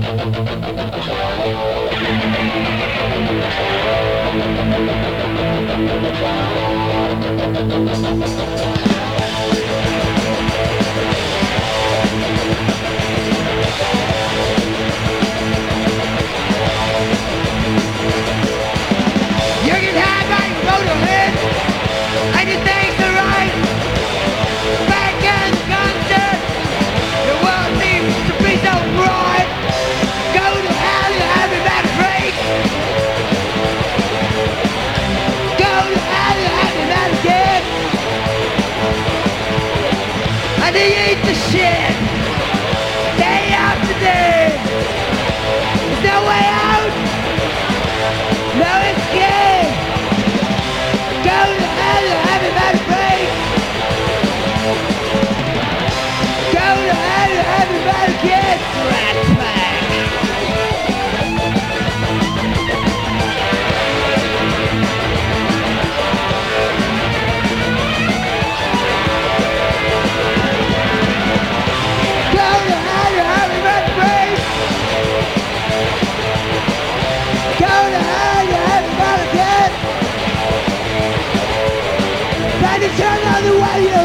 You And they eat the shit day after day. There's no way out. No escape! Go to hell, you had a break! Go to hell, you haven't had a kid! Rat and turn the other way, you.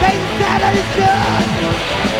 They said it is good.